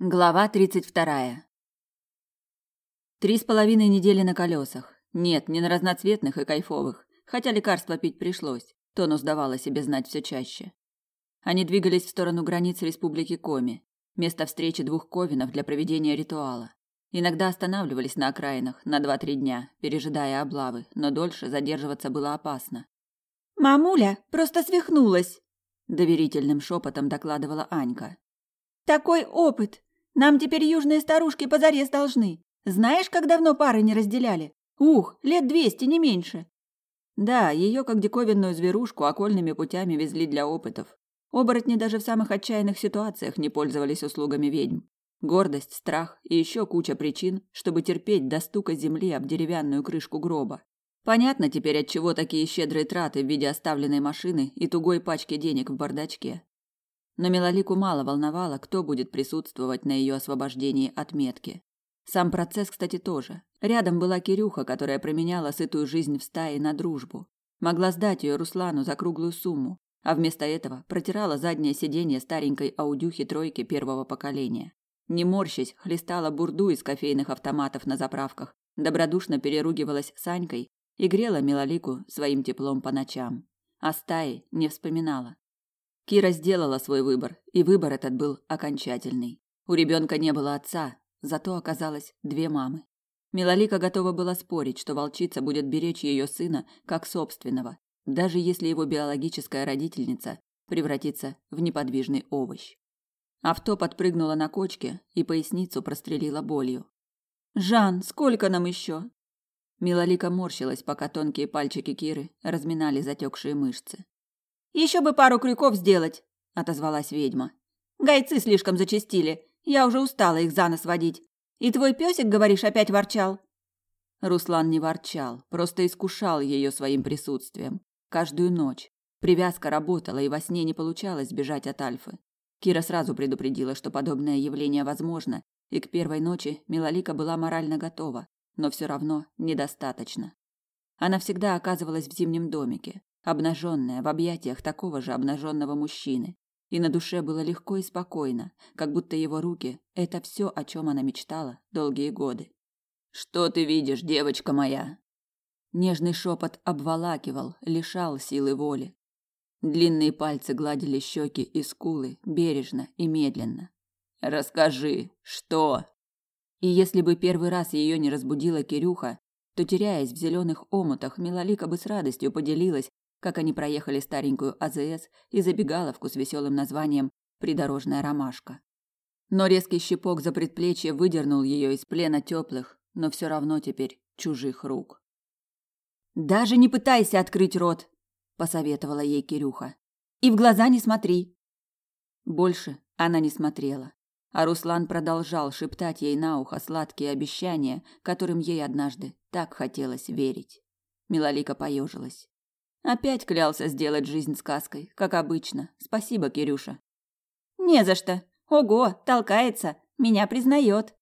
Глава тридцать вторая. Три с половиной недели на колесах. Нет, не на разноцветных и кайфовых, хотя лекарства пить пришлось. Тонус давала себе знать все чаще. Они двигались в сторону границ Республики Коми, место встречи двух ковинов для проведения ритуала. Иногда останавливались на окраинах на два-три дня, пережидая облавы, но дольше задерживаться было опасно. «Мамуля просто свихнулась», – доверительным шепотом докладывала Анька. «Такой опыт! Нам теперь южные старушки позарез должны. Знаешь, как давно пары не разделяли? Ух, лет двести, не меньше. Да, ее как диковинную зверушку окольными путями везли для опытов. Оборотни даже в самых отчаянных ситуациях не пользовались услугами ведьм. Гордость, страх и еще куча причин, чтобы терпеть до стука земли об деревянную крышку гроба. Понятно теперь, от чего такие щедрые траты в виде оставленной машины и тугой пачки денег в бардачке. Но Милолику мало волновало, кто будет присутствовать на ее освобождении от метки. Сам процесс, кстати, тоже. Рядом была Кирюха, которая променяла сытую жизнь в стае на дружбу. Могла сдать ее Руслану за круглую сумму, а вместо этого протирала заднее сиденье старенькой аудюхи тройки первого поколения. Не морщась, хлестала бурду из кофейных автоматов на заправках, добродушно переругивалась с Анькой и грела Милолику своим теплом по ночам. О стае не вспоминала. Кира сделала свой выбор, и выбор этот был окончательный. У ребенка не было отца, зато оказалось две мамы. Милолика готова была спорить, что волчица будет беречь ее сына как собственного, даже если его биологическая родительница превратится в неподвижный овощ. Авто подпрыгнуло на кочке и поясницу прострелило болью. «Жан, сколько нам еще?» Милолика морщилась, пока тонкие пальчики Киры разминали затекшие мышцы. Еще бы пару крюков сделать, отозвалась ведьма. Гайцы слишком зачастили. Я уже устала их за нос водить. И твой песик, говоришь, опять ворчал? Руслан не ворчал, просто искушал ее своим присутствием. Каждую ночь. Привязка работала, и во сне не получалось бежать от Альфы. Кира сразу предупредила, что подобное явление возможно, и к первой ночи Милолика была морально готова, но все равно недостаточно. Она всегда оказывалась в зимнем домике, обнаженная в объятиях такого же обнаженного мужчины. И на душе было легко и спокойно, как будто его руки – это все, о чем она мечтала долгие годы. «Что ты видишь, девочка моя?» Нежный шепот обволакивал, лишал силы воли. Длинные пальцы гладили щеки и скулы бережно и медленно. «Расскажи, что?» И если бы первый раз ее не разбудила Кирюха, то, теряясь в зеленых омутах, Милолика бы с радостью поделилась как они проехали старенькую АЗС и забегаловку с веселым названием «Придорожная ромашка». Но резкий щипок за предплечье выдернул ее из плена теплых, но все равно теперь чужих рук. «Даже не пытайся открыть рот!» – посоветовала ей Кирюха. «И в глаза не смотри!» Больше она не смотрела, а Руслан продолжал шептать ей на ухо сладкие обещания, которым ей однажды так хотелось верить. Милолика поежилась. Опять клялся сделать жизнь сказкой, как обычно. Спасибо, Кирюша. Не за что. Ого, толкается, меня признает.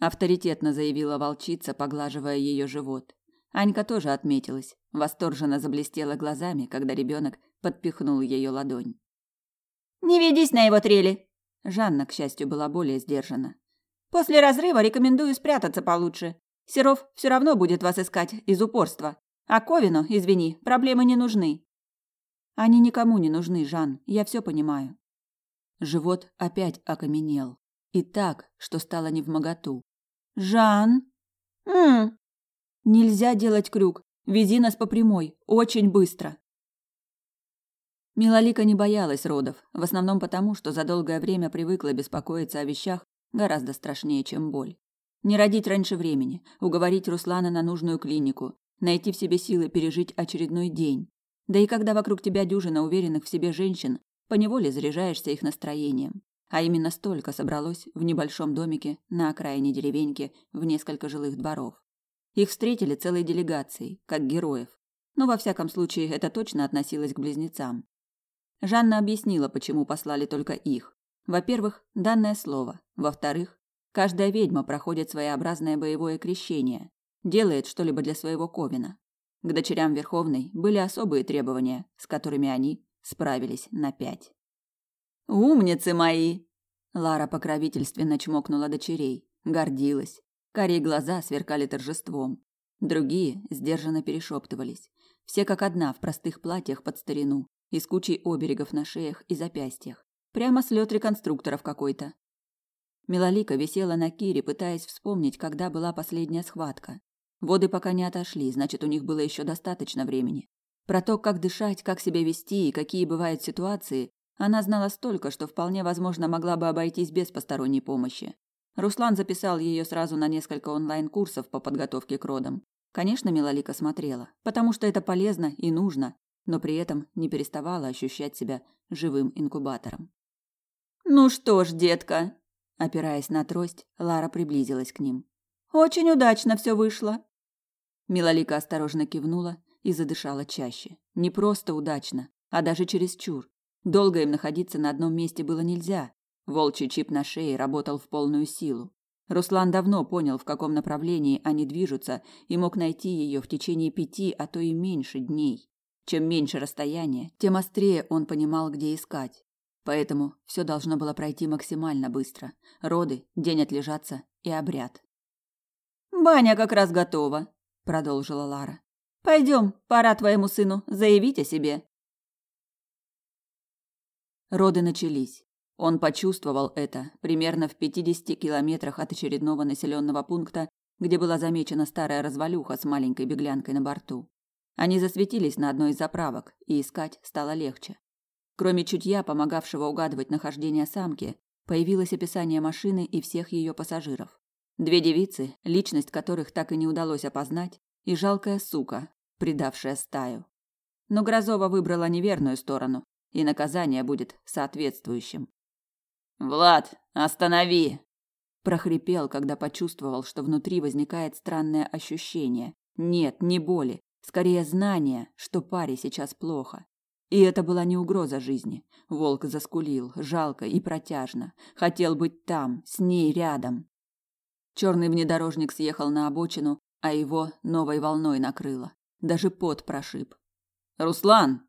Авторитетно заявила волчица, поглаживая ее живот. Анька тоже отметилась, восторженно заблестела глазами, когда ребенок подпихнул ее ладонь. Не ведись на его трели. Жанна, к счастью, была более сдержана. После разрыва рекомендую спрятаться получше. Серов все равно будет вас искать из упорства. А Ковину, извини, проблемы не нужны. Они никому не нужны, Жан, я все понимаю. Живот опять окаменел. И так, что стало не в моготу. Жан? М. Нельзя делать крюк. Вези нас по прямой, очень быстро. Милолика не боялась родов, в основном потому, что за долгое время привыкла беспокоиться о вещах гораздо страшнее, чем боль. Не родить раньше времени, уговорить Руслана на нужную клинику, найти в себе силы пережить очередной день. Да и когда вокруг тебя дюжина уверенных в себе женщин, поневоле заряжаешься их настроением. А именно столько собралось в небольшом домике на окраине деревеньки в несколько жилых дворов. Их встретили целой делегацией, как героев. Но во всяком случае это точно относилось к близнецам. Жанна объяснила, почему послали только их. Во-первых, данное слово. Во-вторых, каждая ведьма проходит своеобразное боевое крещение, делает что-либо для своего Ковина. К дочерям Верховной были особые требования, с которыми они справились на пять. «Умницы мои!» Лара покровительственно чмокнула дочерей, гордилась. Карие глаза сверкали торжеством. Другие сдержанно перешептывались. Все как одна в простых платьях под старину и с кучей оберегов на шеях и запястьях. Прямо слет реконструкторов какой-то. Милолика висела на Кире, пытаясь вспомнить, когда была последняя схватка. Воды пока не отошли, значит, у них было еще достаточно времени. Про то, как дышать, как себя вести и какие бывают ситуации, она знала столько, что вполне возможно могла бы обойтись без посторонней помощи. Руслан записал ее сразу на несколько онлайн-курсов по подготовке к родам. Конечно, Милолика смотрела, потому что это полезно и нужно, но при этом не переставала ощущать себя живым инкубатором. «Ну что ж, детка», опираясь на трость, Лара приблизилась к ним. «Очень удачно все вышло». Милолика осторожно кивнула и задышала чаще. Не просто удачно, а даже чересчур. Долго им находиться на одном месте было нельзя. Волчий чип на шее работал в полную силу. Руслан давно понял, в каком направлении они движутся, и мог найти ее в течение пяти, а то и меньше дней. Чем меньше расстояние, тем острее он понимал, где искать. Поэтому все должно было пройти максимально быстро. Роды, день отлежаться и обряд. «Баня как раз готова», — продолжила Лара. «Пойдем, пора твоему сыну заявить о себе». Роды начались. Он почувствовал это примерно в 50 километрах от очередного населенного пункта, где была замечена старая развалюха с маленькой беглянкой на борту. Они засветились на одной из заправок, и искать стало легче. Кроме чутья, помогавшего угадывать нахождение самки, появилось описание машины и всех ее пассажиров. Две девицы, личность которых так и не удалось опознать, и жалкая сука, предавшая стаю. Но Грозова выбрала неверную сторону и наказание будет соответствующим. Влад, останови, прохрипел, когда почувствовал, что внутри возникает странное ощущение. Нет, не боли, скорее знание, что паре сейчас плохо. И это была не угроза жизни. Волк заскулил, жалко и протяжно, хотел быть там, с ней рядом. Черный внедорожник съехал на обочину, а его новой волной накрыло. Даже пот прошиб. Руслан,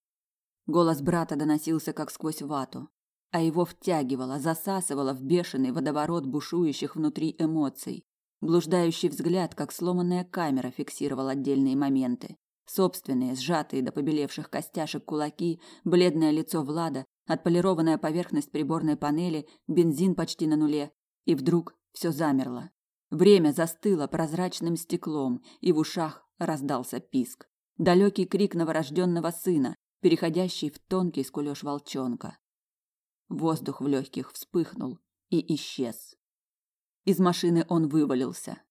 Голос брата доносился как сквозь вату, а его втягивало, засасывало в бешеный водоворот бушующих внутри эмоций. Блуждающий взгляд, как сломанная камера, фиксировал отдельные моменты. Собственные, сжатые до побелевших костяшек кулаки, бледное лицо Влада, отполированная поверхность приборной панели, бензин почти на нуле. И вдруг все замерло. Время застыло прозрачным стеклом, и в ушах раздался писк. Далекий крик новорожденного сына, переходящий в тонкий скулёж волчонка. Воздух в легких вспыхнул и исчез. Из машины он вывалился.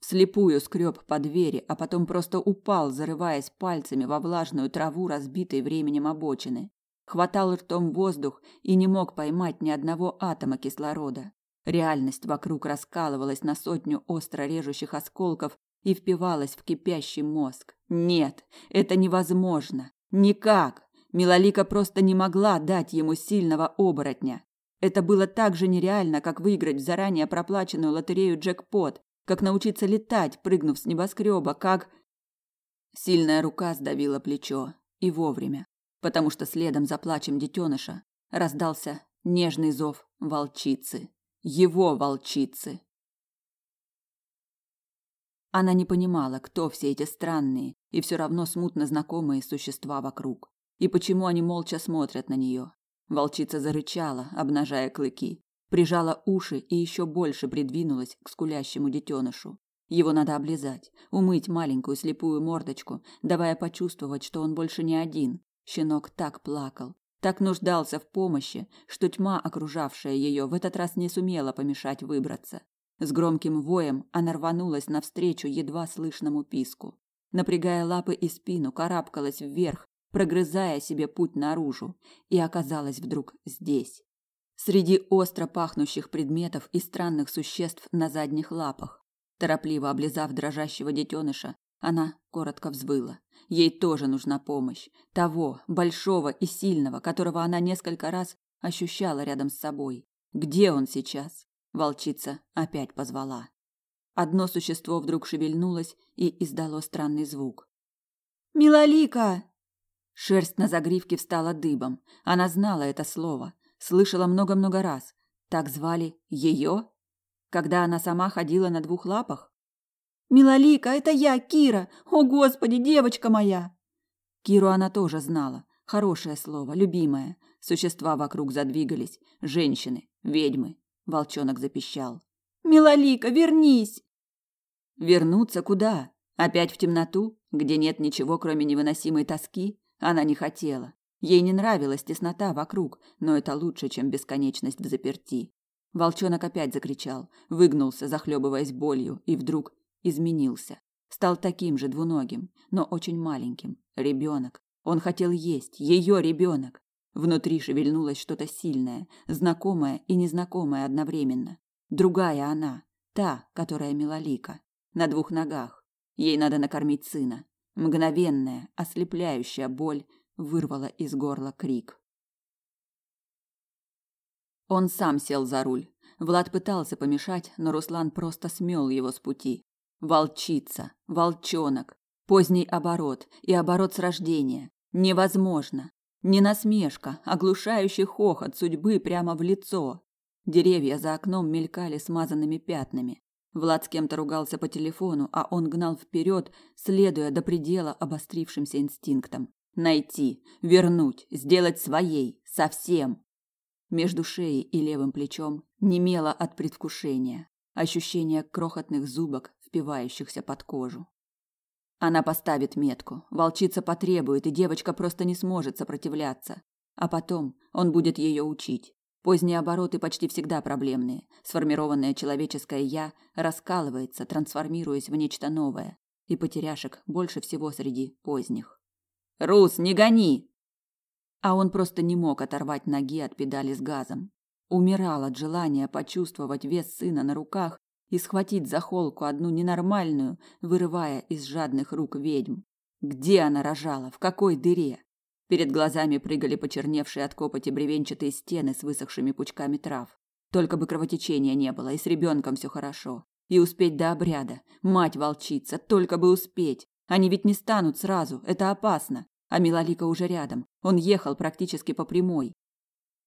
Вслепую скреб по двери, а потом просто упал, зарываясь пальцами во влажную траву, разбитой временем обочины. Хватал ртом воздух и не мог поймать ни одного атома кислорода. Реальность вокруг раскалывалась на сотню остро режущих осколков и впивалась в кипящий мозг. Нет, это невозможно. Никак. Милолика просто не могла дать ему сильного оборотня. Это было так же нереально, как выиграть в заранее проплаченную лотерею джекпот, как научиться летать, прыгнув с небоскреба, как... Сильная рука сдавила плечо. И вовремя. Потому что следом за плачем детеныша раздался нежный зов волчицы. Его волчицы. Она не понимала, кто все эти странные и все равно смутно знакомые существа вокруг, и почему они молча смотрят на нее. Волчица зарычала, обнажая клыки, прижала уши и еще больше придвинулась к скулящему детенышу. Его надо облизать, умыть маленькую слепую мордочку, давая почувствовать, что он больше не один. Щенок так плакал, так нуждался в помощи, что тьма, окружавшая ее, в этот раз не сумела помешать выбраться. С громким воем она рванулась навстречу едва слышному писку. Напрягая лапы и спину, карабкалась вверх, прогрызая себе путь наружу, и оказалась вдруг здесь. Среди остро пахнущих предметов и странных существ на задних лапах. Торопливо облизав дрожащего детеныша, она коротко взвыла. Ей тоже нужна помощь. Того, большого и сильного, которого она несколько раз ощущала рядом с собой. Где он сейчас? Волчица опять позвала. Одно существо вдруг шевельнулось и издало странный звук. «Милолика!» Шерсть на загривке встала дыбом. Она знала это слово, слышала много-много раз. Так звали ее? Когда она сама ходила на двух лапах? «Милолика, это я, Кира! О, Господи, девочка моя!» Киру она тоже знала. Хорошее слово, любимое. Существа вокруг задвигались. Женщины, ведьмы. Волчонок запищал. «Милолика, вернись!» Вернуться куда? Опять в темноту, где нет ничего, кроме невыносимой тоски? Она не хотела. Ей не нравилась теснота вокруг, но это лучше, чем бесконечность в заперти. Волчонок опять закричал, выгнулся, захлебываясь болью, и вдруг изменился. Стал таким же двуногим, но очень маленьким. Ребенок. Он хотел есть, ее ребенок. Внутри шевельнулось что-то сильное, знакомое и незнакомое одновременно. Другая она, та, которая милолика, на двух ногах. Ей надо накормить сына. Мгновенная, ослепляющая боль вырвала из горла крик. Он сам сел за руль. Влад пытался помешать, но Руслан просто смел его с пути. Волчица, волчонок, поздний оборот и оборот с рождения. Невозможно. Не насмешка, оглушающий хохот судьбы прямо в лицо. Деревья за окном мелькали смазанными пятнами. Влад с кем-то ругался по телефону, а он гнал вперед, следуя до предела обострившимся инстинктом. Найти, вернуть, сделать своей, совсем. Между шеей и левым плечом немело от предвкушения, ощущение крохотных зубок, впивающихся под кожу. Она поставит метку, волчица потребует, и девочка просто не сможет сопротивляться. А потом он будет ее учить. Поздние обороты почти всегда проблемные. Сформированное человеческое «я» раскалывается, трансформируясь в нечто новое. И потеряшек больше всего среди поздних. «Рус, не гони!» А он просто не мог оторвать ноги от педали с газом. Умирал от желания почувствовать вес сына на руках и схватить за холку одну ненормальную, вырывая из жадных рук ведьм. Где она рожала? В какой дыре? Перед глазами прыгали почерневшие от копоти бревенчатые стены с высохшими пучками трав. Только бы кровотечения не было, и с ребенком все хорошо. И успеть до обряда. Мать волчица, только бы успеть. Они ведь не станут сразу, это опасно. А Милолика уже рядом. Он ехал практически по прямой.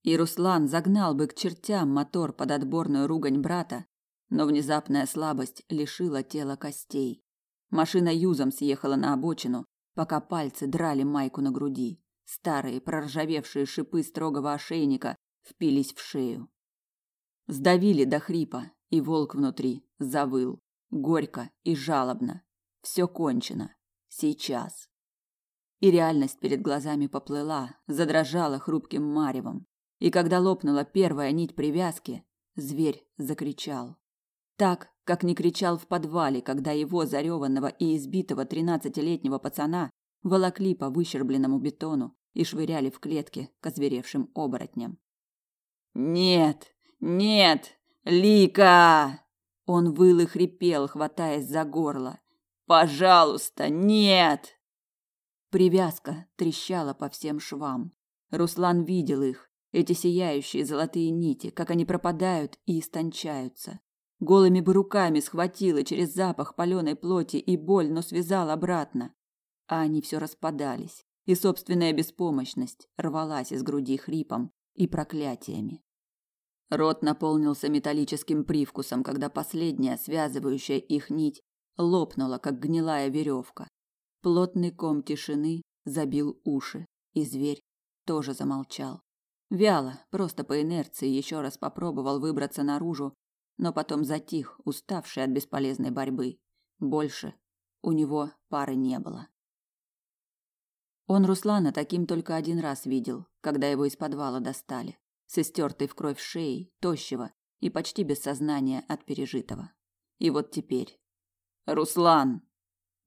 И Руслан загнал бы к чертям мотор под отборную ругань брата, но внезапная слабость лишила тела костей. Машина юзом съехала на обочину, пока пальцы драли майку на груди. Старые проржавевшие шипы строгого ошейника впились в шею. Сдавили до хрипа, и волк внутри завыл, горько и жалобно. Все кончено. Сейчас. И реальность перед глазами поплыла, задрожала хрупким маревом. И когда лопнула первая нить привязки, зверь закричал. Так, как не кричал в подвале, когда его зареванного и избитого тринадцатилетнего пацана волокли по выщербленному бетону и швыряли в клетки к озверевшим оборотням. «Нет! Нет! Лика!» Он выл и хрипел, хватаясь за горло. «Пожалуйста, нет!» Привязка трещала по всем швам. Руслан видел их, эти сияющие золотые нити, как они пропадают и истончаются. Голыми бы руками схватила через запах паленой плоти и боль, но связал обратно. А они все распадались, и собственная беспомощность рвалась из груди хрипом и проклятиями. Рот наполнился металлическим привкусом, когда последняя, связывающая их нить, лопнула, как гнилая веревка. Плотный ком тишины забил уши, и зверь тоже замолчал. Вяло, просто по инерции еще раз попробовал выбраться наружу, но потом затих, уставший от бесполезной борьбы. Больше у него пары не было. Он Руслана таким только один раз видел, когда его из подвала достали, с истертой в кровь шеей, тощего и почти без сознания от пережитого. И вот теперь. «Руслан!»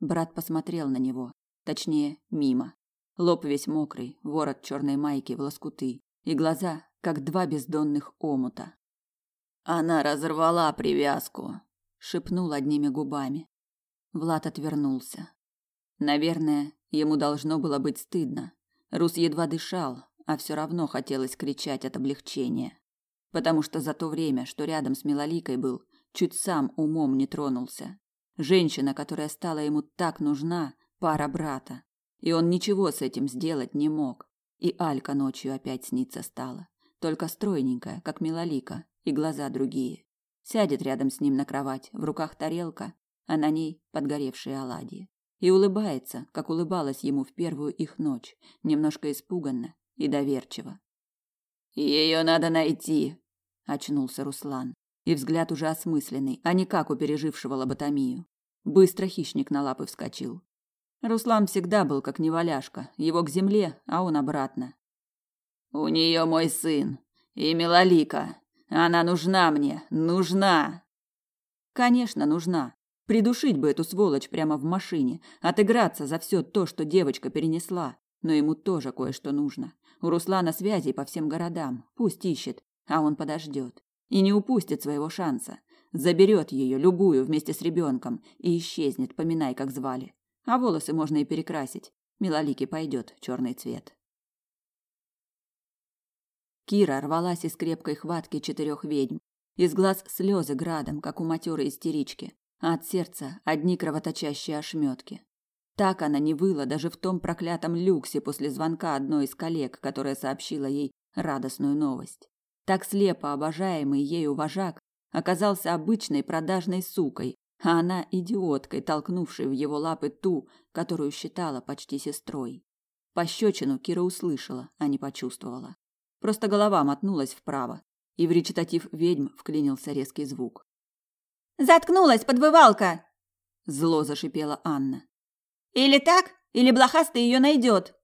Брат посмотрел на него, точнее, мимо. Лоб весь мокрый, ворот черной майки в лоскуты, и глаза, как два бездонных омута. Она разорвала привязку, шепнул одними губами. Влад отвернулся. Наверное, ему должно было быть стыдно. Рус едва дышал, а все равно хотелось кричать от облегчения, потому что за то время, что рядом с Милоликой был, чуть сам умом не тронулся. Женщина, которая стала ему так нужна, пара брата, и он ничего с этим сделать не мог. И Алька ночью опять снится стала, только стройненькая, как Милолика, и глаза другие. Сядет рядом с ним на кровать, в руках тарелка, а на ней подгоревшие оладьи. И улыбается, как улыбалась ему в первую их ночь, немножко испуганно и доверчиво. Ее надо найти, очнулся Руслан, и взгляд уже осмысленный, а не как у пережившего лоботомию. Быстро хищник на лапы вскочил. Руслан всегда был как неваляшка, его к земле, а он обратно. У нее мой сын и Милалика. Она нужна мне, нужна. Конечно, нужна. Придушить бы эту сволочь прямо в машине, отыграться за все то, что девочка перенесла. Но ему тоже кое-что нужно. У Руслана связи по всем городам. Пусть ищет, а он подождет. И не упустит своего шанса. Заберет ее, любую, вместе с ребенком, и исчезнет, поминай, как звали. А волосы можно и перекрасить. Милолике пойдет черный цвет. Кира рвалась из крепкой хватки четырех ведьм. Из глаз слезы градом, как у матерой истерички, а от сердца одни кровоточащие ошметки. Так она не выла даже в том проклятом люксе после звонка одной из коллег, которая сообщила ей радостную новость. Так слепо обожаемый ею вожак оказался обычной продажной сукой, а она идиоткой, толкнувшей в его лапы ту, которую считала почти сестрой. Пощечину Кира услышала, а не почувствовала. Просто голова мотнулась вправо, и в речитатив ведьм вклинился резкий звук. «Заткнулась, подвывалка!» Зло зашипела Анна. «Или так, или блохастый ее найдет!»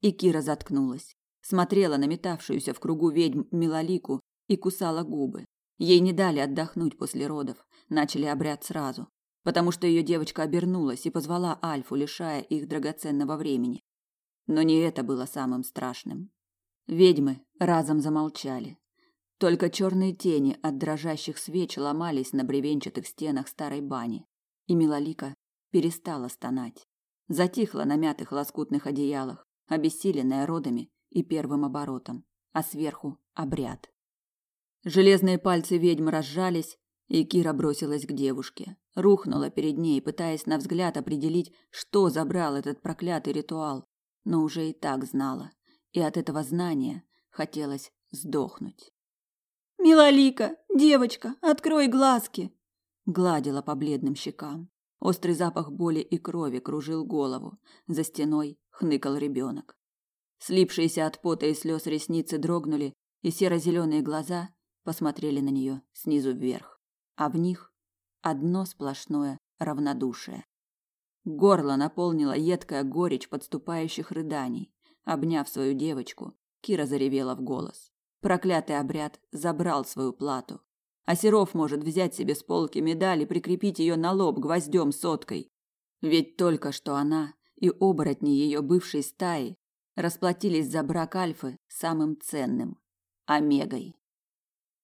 И Кира заткнулась, смотрела на метавшуюся в кругу ведьм Милолику и кусала губы. Ей не дали отдохнуть после родов, начали обряд сразу, потому что ее девочка обернулась и позвала Альфу, лишая их драгоценного времени. Но не это было самым страшным. Ведьмы разом замолчали. Только черные тени от дрожащих свеч ломались на бревенчатых стенах старой бани, и Милолика перестала стонать. Затихла на мятых лоскутных одеялах, обессиленная родами и первым оборотом, а сверху обряд. Железные пальцы ведьмы разжались, и Кира бросилась к девушке, рухнула перед ней, пытаясь на взгляд определить, что забрал этот проклятый ритуал, но уже и так знала, и от этого знания хотелось сдохнуть. «Милолика, девочка, открой глазки!» Гладила по бледным щекам. Острый запах боли и крови кружил голову. За стеной хныкал ребенок. Слипшиеся от пота и слез ресницы дрогнули, и серо-зеленые глаза посмотрели на нее снизу вверх. А в них одно сплошное равнодушие. Горло наполнило едкая горечь подступающих рыданий. Обняв свою девочку, Кира заревела в голос. Проклятый обряд забрал свою плату. А Серов может взять себе с полки медаль и прикрепить ее на лоб гвоздем соткой. Ведь только что она и оборотни ее бывшей стаи расплатились за брак Альфы самым ценным – Омегой.